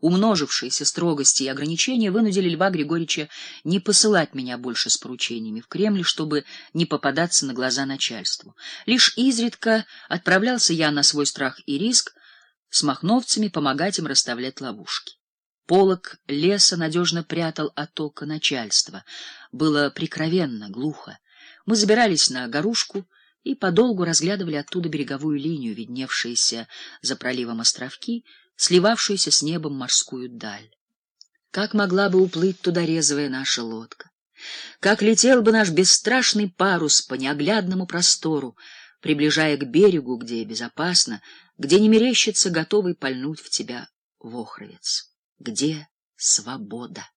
умножившиеся строгости и ограничения вынудили Льва Григорьевича не посылать меня больше с поручениями в Кремль, чтобы не попадаться на глаза начальству. Лишь изредка отправлялся я на свой страх и риск с махновцами помогать им расставлять ловушки. Полок леса надежно прятал от ока начальства. Было прикровенно, глухо. Мы забирались на горушку, и подолгу разглядывали оттуда береговую линию, видневшиеся за проливом островки, сливавшуюся с небом морскую даль. Как могла бы уплыть туда резвая наша лодка? Как летел бы наш бесстрашный парус по неоглядному простору, приближая к берегу, где безопасно, где не мерещится готовый пальнуть в тебя вохровец, где свобода.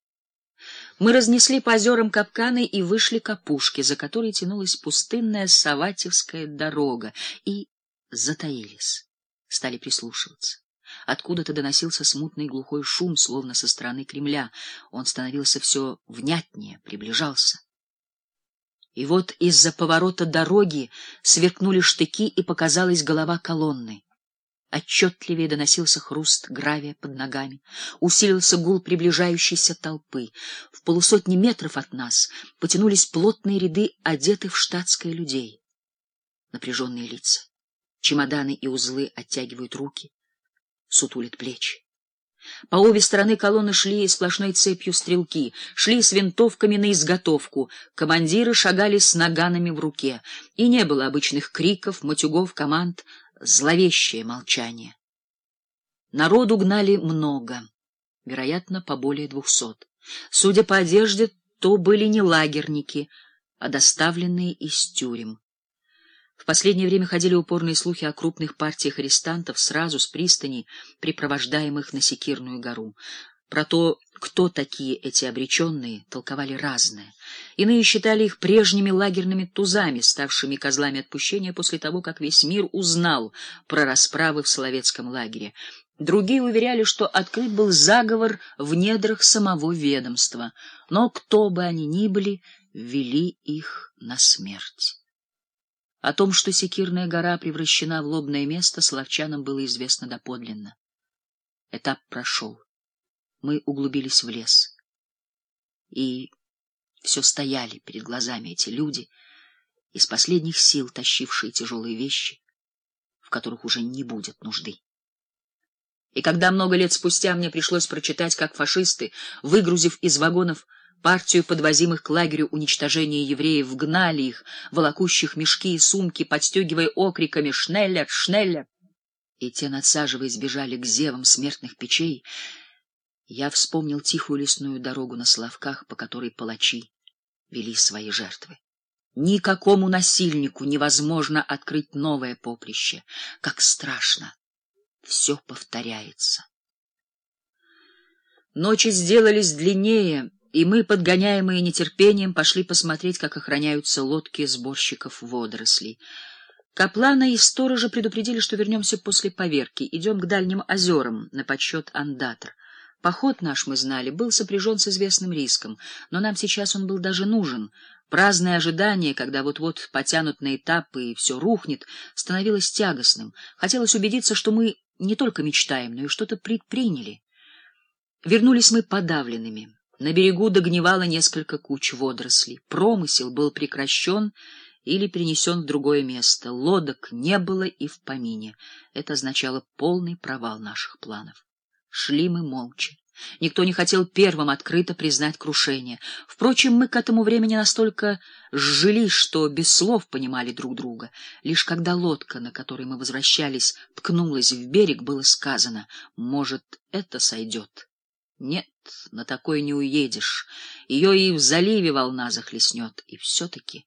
Мы разнесли по озерам капканы и вышли к опушке, за которой тянулась пустынная Саватевская дорога, и затаились, стали прислушиваться. Откуда-то доносился смутный глухой шум, словно со стороны Кремля. Он становился все внятнее, приближался. И вот из-за поворота дороги сверкнули штыки, и показалась голова колонны. Отчетливее доносился хруст гравия под ногами, усилился гул приближающейся толпы. В полусотни метров от нас потянулись плотные ряды одетых в штатское людей. Напряженные лица, чемоданы и узлы оттягивают руки, сутулят плечи. По обе стороны колонны шли сплошной цепью стрелки, шли с винтовками на изготовку, командиры шагали с наганами в руке, и не было обычных криков, матюгов, команд — зловещее молчание. Народу гнали много, вероятно, по более двухсот. Судя по одежде, то были не лагерники, а доставленные из тюрем. В последнее время ходили упорные слухи о крупных партиях арестантов сразу с пристани, припровождаемых на Секирную гору. Про то, кто такие эти обреченные, толковали разное. Иные считали их прежними лагерными тузами, ставшими козлами отпущения после того, как весь мир узнал про расправы в Соловецком лагере. Другие уверяли, что открыт был заговор в недрах самого ведомства, но кто бы они ни были, вели их на смерть. О том, что Секирная гора превращена в лобное место, словчанам было известно доподлинно. Этап прошел мы углубились в лес. И все стояли перед глазами эти люди, из последних сил тащившие тяжелые вещи, в которых уже не будет нужды. И когда много лет спустя мне пришлось прочитать, как фашисты, выгрузив из вагонов партию подвозимых к лагерю уничтожения евреев, гнали их, волокущих мешки и сумки, подстегивая окриками «Шнеллер! Шнеллер!», и те, надсаживаясь, бежали к зевам смертных печей, я вспомнил тихую лесную дорогу на Славках, по которой палачи вели свои жертвы. Никакому насильнику невозможно открыть новое поприще. Как страшно! Все повторяется. Ночи сделались длиннее, и мы, подгоняемые нетерпением, пошли посмотреть, как охраняются лодки сборщиков водорослей. Каплана и сторожа предупредили, что вернемся после поверки. Идем к дальним озерам на подсчет андатр. Поход наш, мы знали, был сопряжен с известным риском, но нам сейчас он был даже нужен. Праздное ожидание, когда вот-вот потянут на этапы и все рухнет, становилось тягостным. Хотелось убедиться, что мы не только мечтаем, но и что-то предприняли. Вернулись мы подавленными. На берегу догнивало несколько куч водорослей. Промысел был прекращен или перенесен в другое место. Лодок не было и в помине. Это означало полный провал наших планов. Шли мы молча. Никто не хотел первым открыто признать крушение. Впрочем, мы к этому времени настолько сжились, что без слов понимали друг друга. Лишь когда лодка, на которой мы возвращались, ткнулась в берег, было сказано, может, это сойдет. Нет, на такой не уедешь. Ее и в заливе волна захлестнет. И все-таки